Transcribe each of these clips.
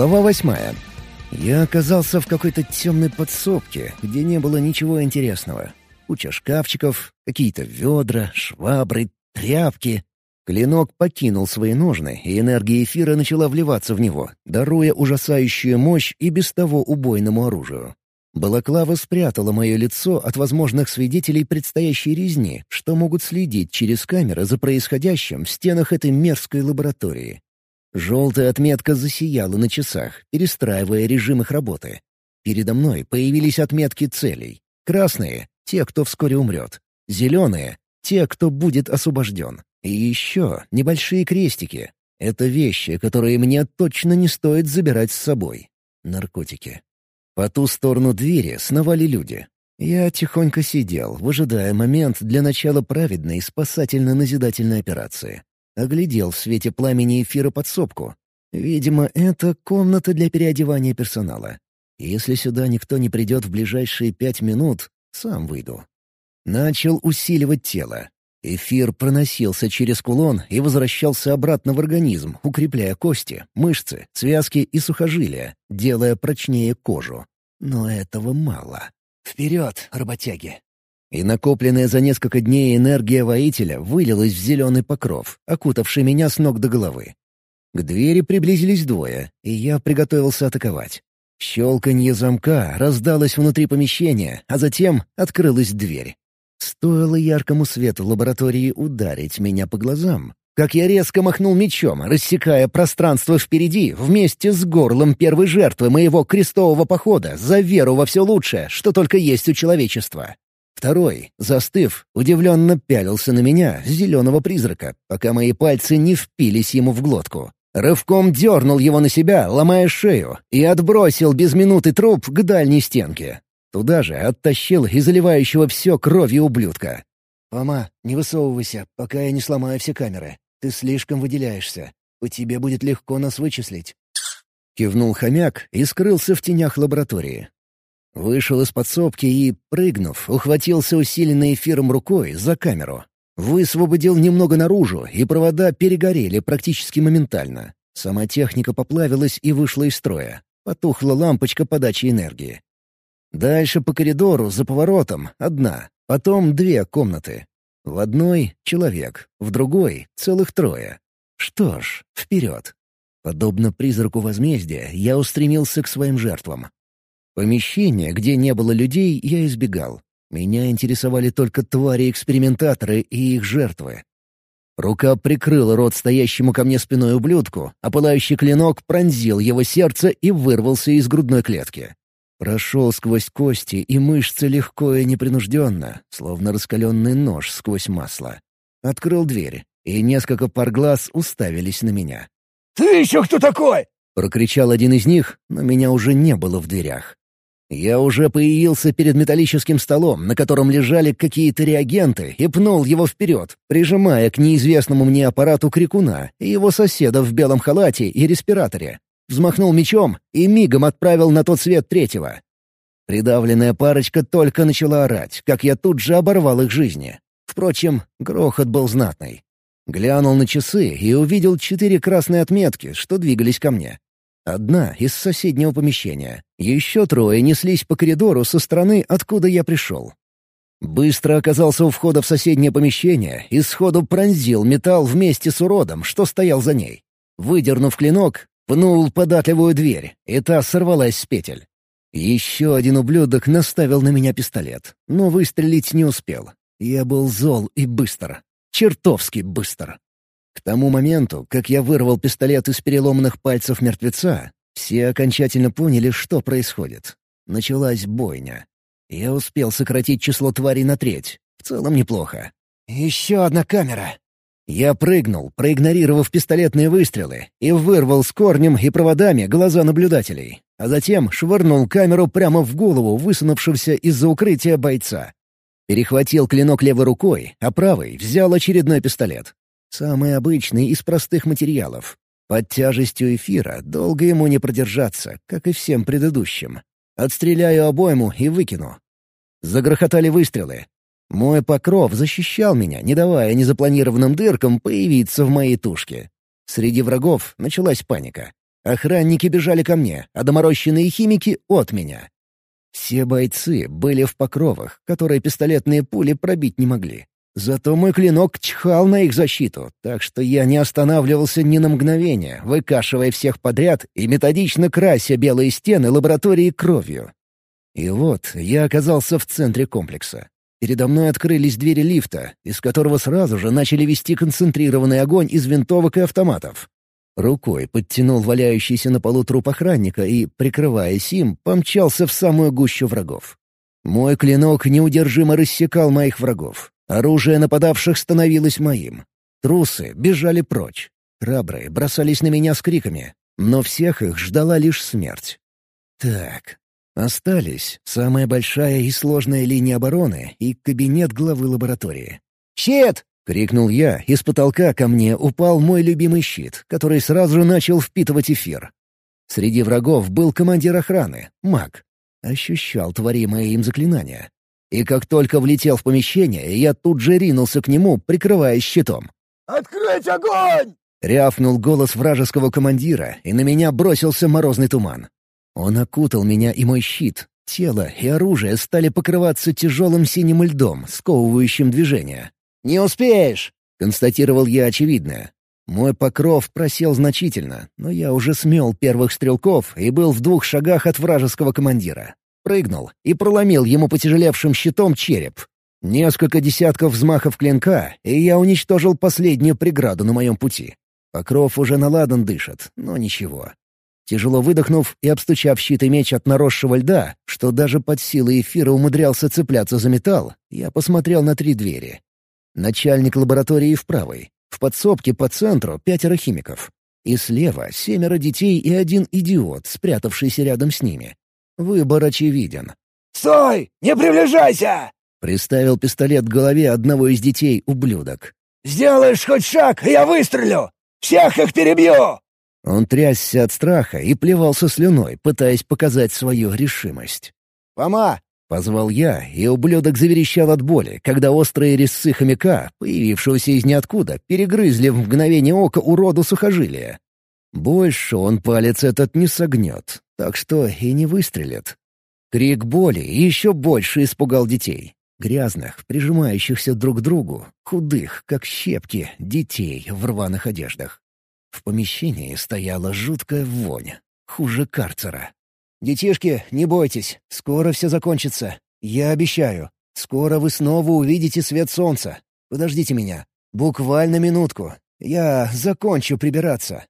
Глава восьмая. Я оказался в какой-то темной подсобке, где не было ничего интересного. Куча шкафчиков, какие-то ведра, швабры, тряпки. Клинок покинул свои ножны, и энергия эфира начала вливаться в него, даруя ужасающую мощь и без того убойному оружию. Балаклава спрятала мое лицо от возможных свидетелей предстоящей резни, что могут следить через камеры за происходящим в стенах этой мерзкой лаборатории. Желтая отметка засияла на часах, перестраивая режим их работы. Передо мной появились отметки целей. Красные — те, кто вскоре умрет. Зеленые — те, кто будет освобожден. И еще небольшие крестики. Это вещи, которые мне точно не стоит забирать с собой. Наркотики. По ту сторону двери сновали люди. Я тихонько сидел, выжидая момент для начала праведной спасательно-назидательной операции. Оглядел в свете пламени эфира подсобку. Видимо, это комната для переодевания персонала. Если сюда никто не придет в ближайшие пять минут, сам выйду. Начал усиливать тело. Эфир проносился через кулон и возвращался обратно в организм, укрепляя кости, мышцы, связки и сухожилия, делая прочнее кожу. Но этого мало. Вперед, работяги! И накопленная за несколько дней энергия воителя вылилась в зеленый покров, окутавший меня с ног до головы. К двери приблизились двое, и я приготовился атаковать. Щелканье замка раздалось внутри помещения, а затем открылась дверь. Стоило яркому свету лаборатории ударить меня по глазам, как я резко махнул мечом, рассекая пространство впереди вместе с горлом первой жертвы моего крестового похода за веру во все лучшее, что только есть у человечества. Второй, застыв, удивленно пялился на меня, зеленого призрака, пока мои пальцы не впились ему в глотку. Рывком дернул его на себя, ломая шею, и отбросил без минуты труп к дальней стенке. Туда же оттащил и заливающего все кровью ублюдка. «Мама, не высовывайся, пока я не сломаю все камеры. Ты слишком выделяешься. У тебя будет легко нас вычислить». Кивнул хомяк и скрылся в тенях лаборатории. Вышел из подсобки и, прыгнув, ухватился усиленной эфиром рукой за камеру. Высвободил немного наружу, и провода перегорели практически моментально. Сама техника поплавилась и вышла из строя. Потухла лампочка подачи энергии. Дальше по коридору, за поворотом, одна, потом две комнаты. В одной — человек, в другой — целых трое. Что ж, вперед. Подобно призраку возмездия, я устремился к своим жертвам. Помещение, где не было людей, я избегал. Меня интересовали только твари-экспериментаторы и их жертвы. Рука прикрыла рот стоящему ко мне спиной ублюдку, а пылающий клинок пронзил его сердце и вырвался из грудной клетки. Прошел сквозь кости и мышцы легко и непринужденно, словно раскаленный нож сквозь масло. Открыл дверь, и несколько пар глаз уставились на меня. «Ты еще кто такой?» — прокричал один из них, но меня уже не было в дверях. Я уже появился перед металлическим столом, на котором лежали какие-то реагенты, и пнул его вперед, прижимая к неизвестному мне аппарату крикуна и его соседа в белом халате и респираторе. Взмахнул мечом и мигом отправил на тот свет третьего. Придавленная парочка только начала орать, как я тут же оборвал их жизни. Впрочем, грохот был знатный. Глянул на часы и увидел четыре красные отметки, что двигались ко мне. Одна из соседнего помещения. Еще трое неслись по коридору со стороны, откуда я пришел. Быстро оказался у входа в соседнее помещение и сходу пронзил металл вместе с уродом, что стоял за ней. Выдернув клинок, пнул податливую дверь, и та сорвалась с петель. Еще один ублюдок наставил на меня пистолет, но выстрелить не успел. Я был зол и быстр. Чертовски быстр. К тому моменту, как я вырвал пистолет из переломанных пальцев мертвеца, все окончательно поняли, что происходит. Началась бойня. Я успел сократить число тварей на треть. В целом неплохо. «Еще одна камера!» Я прыгнул, проигнорировав пистолетные выстрелы, и вырвал с корнем и проводами глаза наблюдателей, а затем швырнул камеру прямо в голову высунувшегося из-за укрытия бойца. Перехватил клинок левой рукой, а правой взял очередной пистолет. Самый обычный из простых материалов. Под тяжестью эфира долго ему не продержаться, как и всем предыдущим. Отстреляю обойму и выкину. Загрохотали выстрелы. Мой покров защищал меня, не давая незапланированным дыркам появиться в моей тушке. Среди врагов началась паника. Охранники бежали ко мне, а доморощенные химики — от меня. Все бойцы были в покровах, которые пистолетные пули пробить не могли. Зато мой клинок чхал на их защиту, так что я не останавливался ни на мгновение, выкашивая всех подряд и методично крася белые стены лаборатории кровью. И вот я оказался в центре комплекса. Передо мной открылись двери лифта, из которого сразу же начали вести концентрированный огонь из винтовок и автоматов. Рукой подтянул валяющийся на полу труп охранника и, прикрываясь им, помчался в самую гущу врагов. Мой клинок неудержимо рассекал моих врагов. Оружие нападавших становилось моим. Трусы бежали прочь. Храбрые бросались на меня с криками, но всех их ждала лишь смерть. Так, остались самая большая и сложная линия обороны и кабинет главы лаборатории. «Щит!» — крикнул я, и с потолка ко мне упал мой любимый щит, который сразу же начал впитывать эфир. Среди врагов был командир охраны, маг. Ощущал творимое им заклинание. И как только влетел в помещение, я тут же ринулся к нему, прикрываясь щитом. «Открыть огонь!» — рявкнул голос вражеского командира, и на меня бросился морозный туман. Он окутал меня и мой щит. Тело и оружие стали покрываться тяжелым синим льдом, сковывающим движение. «Не успеешь!» — констатировал я очевидное. Мой покров просел значительно, но я уже смел первых стрелков и был в двух шагах от вражеского командира. Прыгнул и проломил ему потяжелевшим щитом череп. Несколько десятков взмахов клинка, и я уничтожил последнюю преграду на моем пути. Покров уже наладан дышит, но ничего. Тяжело выдохнув и обстучав щит и меч от наросшего льда, что даже под силой эфира умудрялся цепляться за металл, я посмотрел на три двери. Начальник лаборатории в правой, в подсобке по центру пятеро химиков. И слева семеро детей и один идиот, спрятавшийся рядом с ними. Выбор очевиден. «Стой! Не приближайся!» — приставил пистолет к голове одного из детей ублюдок. «Сделаешь хоть шаг, и я выстрелю! Всех их перебью!» Он трясся от страха и плевался слюной, пытаясь показать свою решимость. «Фома!» — позвал я, и ублюдок заверещал от боли, когда острые резцы хомяка, появившегося из ниоткуда, перегрызли в мгновение ока уроду сухожилия. Больше он палец этот не согнет, так что и не выстрелит. Крик боли еще больше испугал детей. Грязных, прижимающихся друг к другу, худых, как щепки, детей в рваных одеждах. В помещении стояла жуткая вонь, хуже карцера. «Детишки, не бойтесь, скоро все закончится. Я обещаю. Скоро вы снова увидите свет солнца. Подождите меня. Буквально минутку. Я закончу прибираться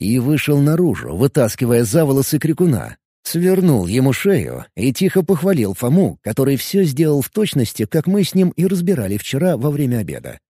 и вышел наружу, вытаскивая за волосы крикуна. Свернул ему шею и тихо похвалил Фому, который все сделал в точности, как мы с ним и разбирали вчера во время обеда.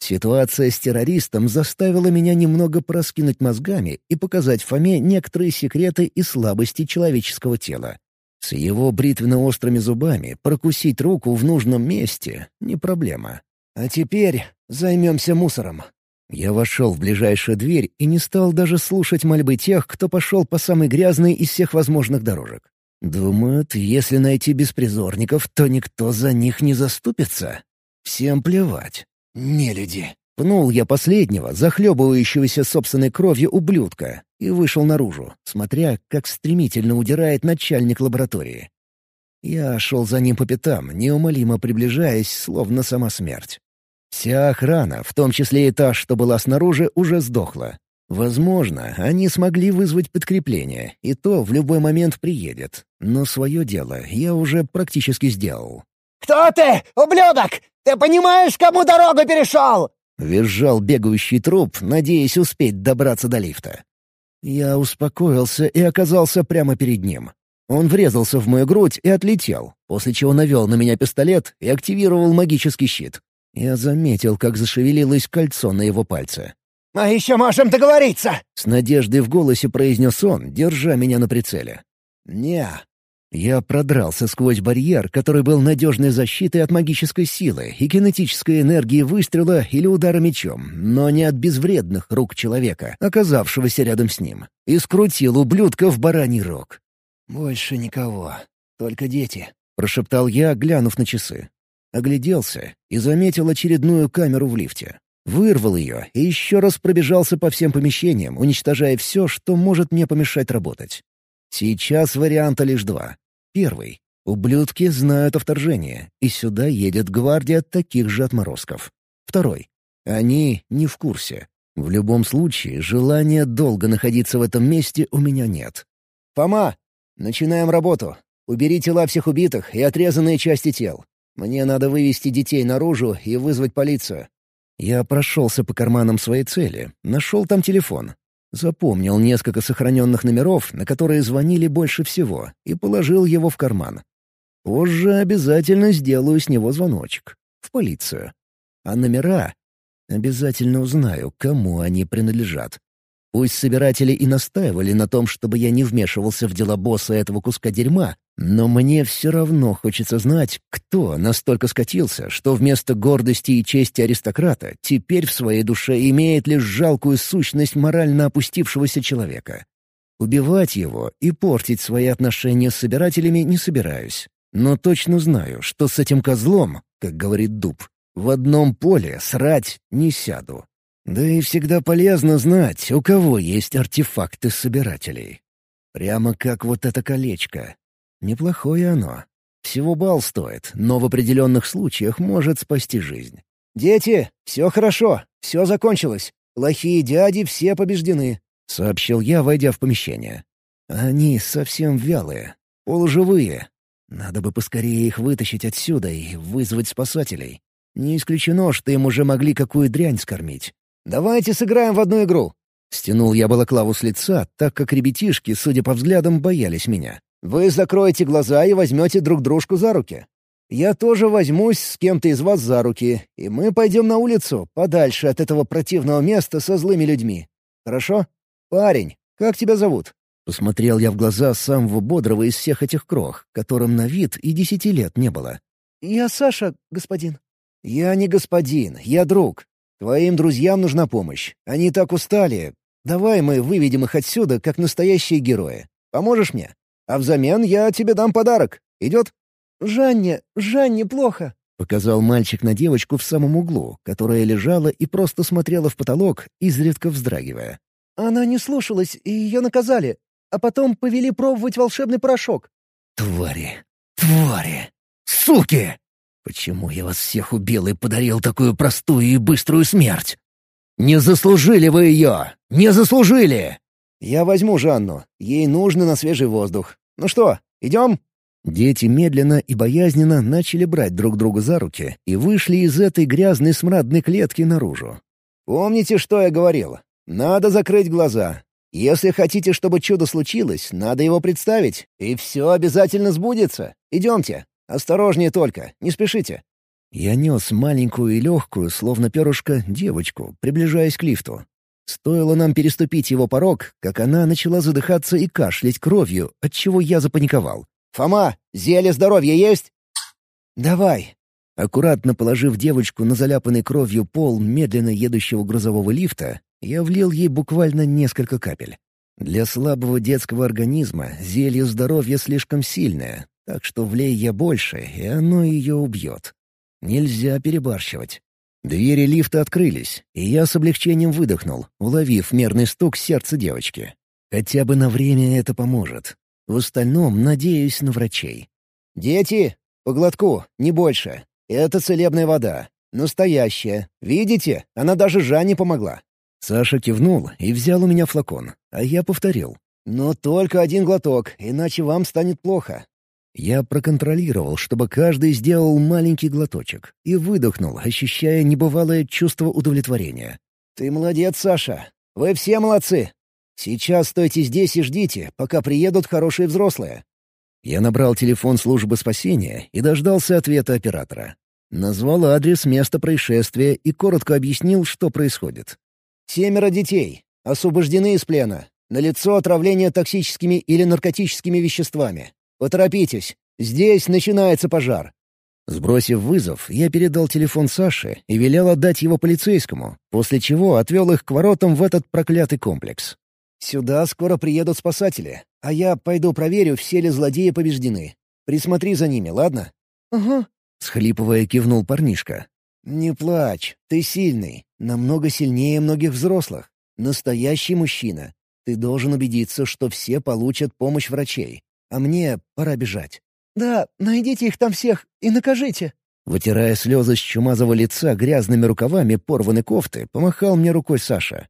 Ситуация с террористом заставила меня немного проскинуть мозгами и показать Фоме некоторые секреты и слабости человеческого тела. С его бритвенно-острыми зубами прокусить руку в нужном месте — не проблема. А теперь займемся мусором. Я вошел в ближайшую дверь и не стал даже слушать мольбы тех, кто пошел по самой грязной из всех возможных дорожек. Думают, если найти беспризорников, то никто за них не заступится. Всем плевать. Не люди. Пнул я последнего, захлебывающегося собственной кровью ублюдка, и вышел наружу, смотря, как стремительно удирает начальник лаборатории. Я шел за ним по пятам, неумолимо приближаясь, словно сама смерть. Вся охрана, в том числе и та, что была снаружи, уже сдохла. Возможно, они смогли вызвать подкрепление, и то в любой момент приедет. Но свое дело я уже практически сделал. «Кто ты, ублюдок? Ты понимаешь, кому дорогу перешел?» — визжал бегающий труп, надеясь успеть добраться до лифта. Я успокоился и оказался прямо перед ним. Он врезался в мою грудь и отлетел, после чего навел на меня пистолет и активировал магический щит. Я заметил, как зашевелилось кольцо на его пальце. «Мы еще можем договориться!» — с надеждой в голосе произнес он, держа меня на прицеле. «Не». Я продрался сквозь барьер, который был надежной защитой от магической силы и кинетической энергии выстрела или удара мечом, но не от безвредных рук человека, оказавшегося рядом с ним, и скрутил ублюдка в бараний рог. «Больше никого, только дети», — прошептал я, глянув на часы. Огляделся и заметил очередную камеру в лифте. Вырвал ее и еще раз пробежался по всем помещениям, уничтожая все, что может мне помешать работать. Сейчас варианта лишь два. Первый. Ублюдки знают о вторжении, и сюда едет гвардия таких же отморозков. Второй. Они не в курсе. В любом случае, желания долго находиться в этом месте у меня нет. «Фома, начинаем работу. Убери тела всех убитых и отрезанные части тел. Мне надо вывести детей наружу и вызвать полицию». Я прошелся по карманам своей цели, нашел там телефон. Запомнил несколько сохраненных номеров, на которые звонили больше всего, и положил его в карман. Позже обязательно сделаю с него звоночек. В полицию. А номера? Обязательно узнаю, кому они принадлежат. Пусть собиратели и настаивали на том, чтобы я не вмешивался в дела босса этого куска дерьма, но мне все равно хочется знать, кто настолько скатился, что вместо гордости и чести аристократа теперь в своей душе имеет лишь жалкую сущность морально опустившегося человека. Убивать его и портить свои отношения с собирателями не собираюсь. Но точно знаю, что с этим козлом, как говорит Дуб, в одном поле срать не сяду. Да и всегда полезно знать, у кого есть артефакты собирателей. Прямо как вот это колечко. Неплохое оно. Всего бал стоит, но в определенных случаях может спасти жизнь. «Дети, все хорошо, все закончилось. Плохие дяди все побеждены», — сообщил я, войдя в помещение. «Они совсем вялые, полуживые. Надо бы поскорее их вытащить отсюда и вызвать спасателей. Не исключено, что им уже могли какую дрянь скормить. «Давайте сыграем в одну игру!» Стянул я балаклаву с лица, так как ребятишки, судя по взглядам, боялись меня. «Вы закроете глаза и возьмете друг дружку за руки. Я тоже возьмусь с кем-то из вас за руки, и мы пойдем на улицу, подальше от этого противного места со злыми людьми. Хорошо? Парень, как тебя зовут?» Посмотрел я в глаза самого бодрого из всех этих крох, которым на вид и десяти лет не было. «Я Саша, господин». «Я не господин, я друг. Твоим друзьям нужна помощь. Они так устали. Давай мы выведем их отсюда, как настоящие герои. Поможешь мне? А взамен я тебе дам подарок. Идет?» «Жанне, Жанне плохо», — показал мальчик на девочку в самом углу, которая лежала и просто смотрела в потолок, изредка вздрагивая. «Она не слушалась, и ее наказали, а потом повели пробовать волшебный порошок». «Твари! Твари! Суки!» Почему я вас всех убил и подарил такую простую и быструю смерть? Не заслужили вы ее! Не заслужили!» «Я возьму Жанну. Ей нужно на свежий воздух. Ну что, идем?» Дети медленно и боязненно начали брать друг друга за руки и вышли из этой грязной смрадной клетки наружу. «Помните, что я говорил? Надо закрыть глаза. Если хотите, чтобы чудо случилось, надо его представить, и все обязательно сбудется. Идемте». Осторожнее только, не спешите». Я нес маленькую и легкую, словно перышко, девочку, приближаясь к лифту. Стоило нам переступить его порог, как она начала задыхаться и кашлять кровью, отчего я запаниковал. «Фома, зелье здоровья есть?» «Давай». Аккуратно положив девочку на заляпанный кровью пол медленно едущего грузового лифта, я влил ей буквально несколько капель. Для слабого детского организма зелье здоровья слишком сильное, так что влей я больше, и оно ее убьет. Нельзя перебарщивать. Двери лифта открылись, и я с облегчением выдохнул, уловив мерный стук сердца девочки. Хотя бы на время это поможет. В остальном надеюсь на врачей. «Дети, по глотку, не больше. Это целебная вода. Настоящая. Видите, она даже Жанне помогла». Саша кивнул и взял у меня флакон, а я повторил. «Но только один глоток, иначе вам станет плохо. Я проконтролировал, чтобы каждый сделал маленький глоточек, и выдохнул, ощущая небывалое чувство удовлетворения. «Ты молодец, Саша. Вы все молодцы. Сейчас стойте здесь и ждите, пока приедут хорошие взрослые». Я набрал телефон службы спасения и дождался ответа оператора. Назвал адрес места происшествия и коротко объяснил, что происходит. «Семеро детей. Освобождены из плена. Налицо отравление токсическими или наркотическими веществами. Поторопитесь, здесь начинается пожар». Сбросив вызов, я передал телефон Саше и велел отдать его полицейскому, после чего отвел их к воротам в этот проклятый комплекс. «Сюда скоро приедут спасатели, а я пойду проверю, все ли злодеи побеждены. Присмотри за ними, ладно?» «Ага», — схлипывая кивнул парнишка. «Не плачь, ты сильный, намного сильнее многих взрослых. Настоящий мужчина. Ты должен убедиться, что все получат помощь врачей. А мне пора бежать». «Да, найдите их там всех и накажите». Вытирая слезы с чумазого лица грязными рукавами порванной кофты, помахал мне рукой Саша.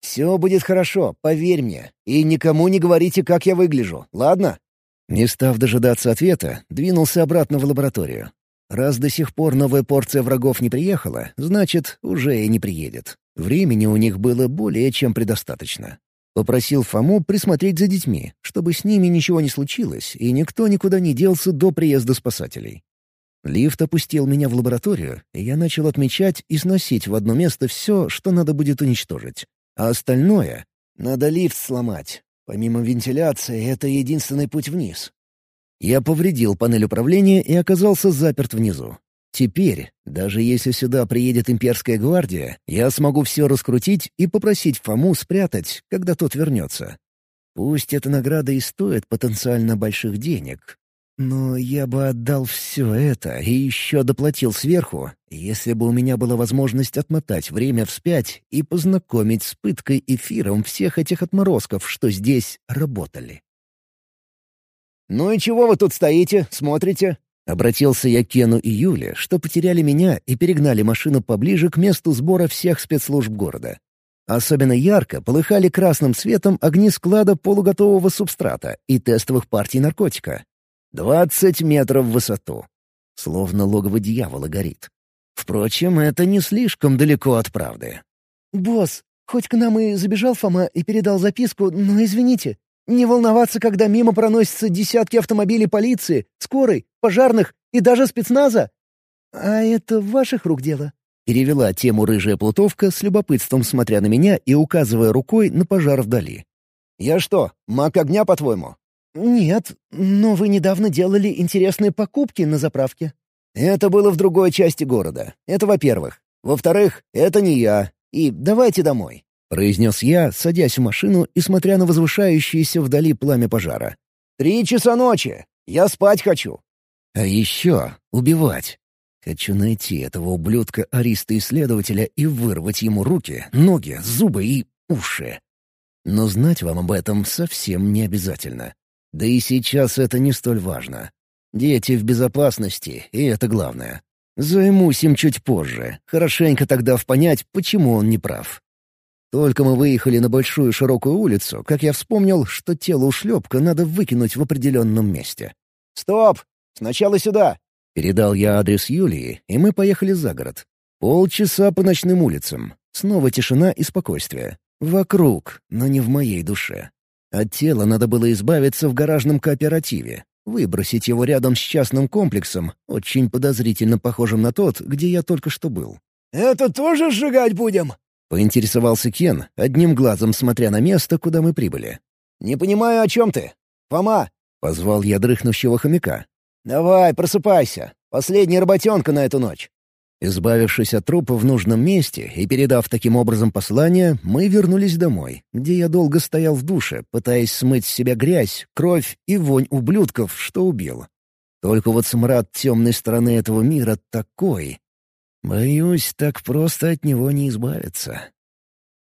«Все будет хорошо, поверь мне. И никому не говорите, как я выгляжу, ладно?» Не став дожидаться ответа, двинулся обратно в лабораторию. Раз до сих пор новая порция врагов не приехала, значит, уже и не приедет. Времени у них было более чем предостаточно. Попросил Фому присмотреть за детьми, чтобы с ними ничего не случилось и никто никуда не делся до приезда спасателей. Лифт опустил меня в лабораторию, и я начал отмечать и сносить в одно место все, что надо будет уничтожить. А остальное — надо лифт сломать. Помимо вентиляции, это единственный путь вниз. Я повредил панель управления и оказался заперт внизу. Теперь, даже если сюда приедет имперская гвардия, я смогу все раскрутить и попросить Фому спрятать, когда тот вернется. Пусть эта награда и стоит потенциально больших денег, но я бы отдал все это и еще доплатил сверху, если бы у меня была возможность отмотать время вспять и познакомить с пыткой эфиром всех этих отморозков, что здесь работали. «Ну и чего вы тут стоите, смотрите?» Обратился я к Кену и Юле, что потеряли меня и перегнали машину поближе к месту сбора всех спецслужб города. Особенно ярко полыхали красным светом огни склада полуготового субстрата и тестовых партий наркотика. Двадцать метров в высоту. Словно логово дьявола горит. Впрочем, это не слишком далеко от правды. «Босс, хоть к нам и забежал Фома и передал записку, но извините, не волноваться, когда мимо проносятся десятки автомобилей полиции, скорой, пожарных и даже спецназа. А это ваших рук дело». Перевела тему рыжая плутовка с любопытством смотря на меня и указывая рукой на пожар вдали. «Я что, маг огня, по-твоему?» «Нет, но вы недавно делали интересные покупки на заправке». «Это было в другой части города. Это во-первых. Во-вторых, это не я. И давайте домой», — произнес я, садясь в машину и смотря на возвышающееся вдали пламя пожара. «Три часа ночи. Я спать хочу». «А еще убивать. Хочу найти этого ублюдка ариста-исследователя и вырвать ему руки, ноги, зубы и уши. Но знать вам об этом совсем не обязательно. Да и сейчас это не столь важно. Дети в безопасности, и это главное. Займусь им чуть позже, хорошенько тогда в понять, почему он не прав. Только мы выехали на большую широкую улицу, как я вспомнил, что тело ушлепка надо выкинуть в определенном месте. «Стоп! Сначала сюда!» Передал я адрес Юлии, и мы поехали за город. Полчаса по ночным улицам. Снова тишина и спокойствие. Вокруг, но не в моей душе. От тела надо было избавиться в гаражном кооперативе. Выбросить его рядом с частным комплексом, очень подозрительно похожим на тот, где я только что был. «Это тоже сжигать будем?» — поинтересовался Кен, одним глазом смотря на место, куда мы прибыли. «Не понимаю, о чем ты. Фома!» — позвал я дрыхнущего хомяка. «Давай, просыпайся. Последняя работенка на эту ночь». Избавившись от трупа в нужном месте и передав таким образом послание, мы вернулись домой, где я долго стоял в душе, пытаясь смыть с себя грязь, кровь и вонь ублюдков, что убил. Только вот смрад темной стороны этого мира такой. Боюсь, так просто от него не избавиться.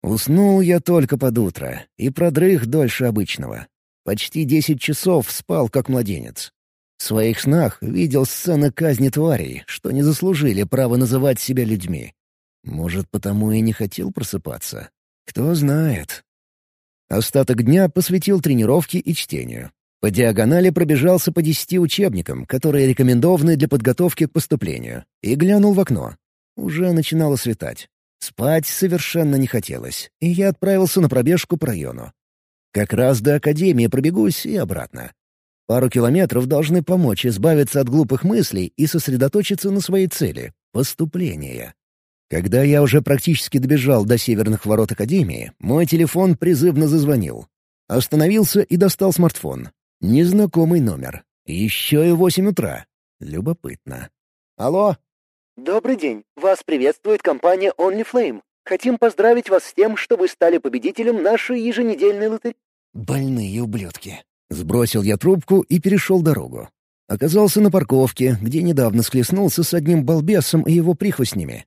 Уснул я только под утро и продрых дольше обычного. Почти десять часов спал, как младенец. В своих снах видел сцены казни тварей, что не заслужили права называть себя людьми. Может, потому и не хотел просыпаться. Кто знает. Остаток дня посвятил тренировке и чтению. По диагонали пробежался по десяти учебникам, которые рекомендованы для подготовки к поступлению, и глянул в окно. Уже начинало светать. Спать совершенно не хотелось, и я отправился на пробежку по району. Как раз до академии пробегусь и обратно. Пару километров должны помочь избавиться от глупых мыслей и сосредоточиться на своей цели — поступление. Когда я уже практически добежал до северных ворот Академии, мой телефон призывно зазвонил. Остановился и достал смартфон. Незнакомый номер. Еще и восемь утра. Любопытно. «Алло?» «Добрый день. Вас приветствует компания OnlyFlame. Хотим поздравить вас с тем, что вы стали победителем нашей еженедельной лотереи». «Больные ублюдки. Сбросил я трубку и перешел дорогу. Оказался на парковке, где недавно схлестнулся с одним балбесом и его прихвостнями.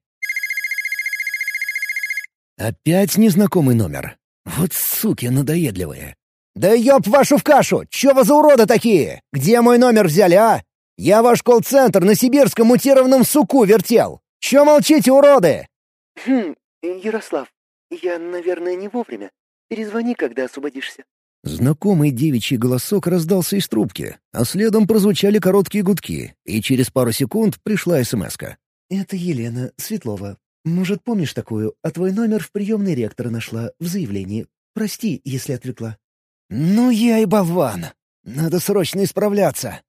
Опять незнакомый номер. Вот суки надоедливые. «Да ёб вашу в кашу! Чё вы за уроды такие? Где мой номер взяли, а? Я ваш колл-центр на сибирском мутированном суку вертел! Чё молчите, уроды?» «Хм, Ярослав, я, наверное, не вовремя. Перезвони, когда освободишься». Знакомый девичий голосок раздался из трубки, а следом прозвучали короткие гудки, и через пару секунд пришла СМСка. «Это Елена Светлова. Может, помнишь такую? А твой номер в приемной ректора нашла в заявлении. Прости, если отвлекла». «Ну я и болван. Надо срочно исправляться.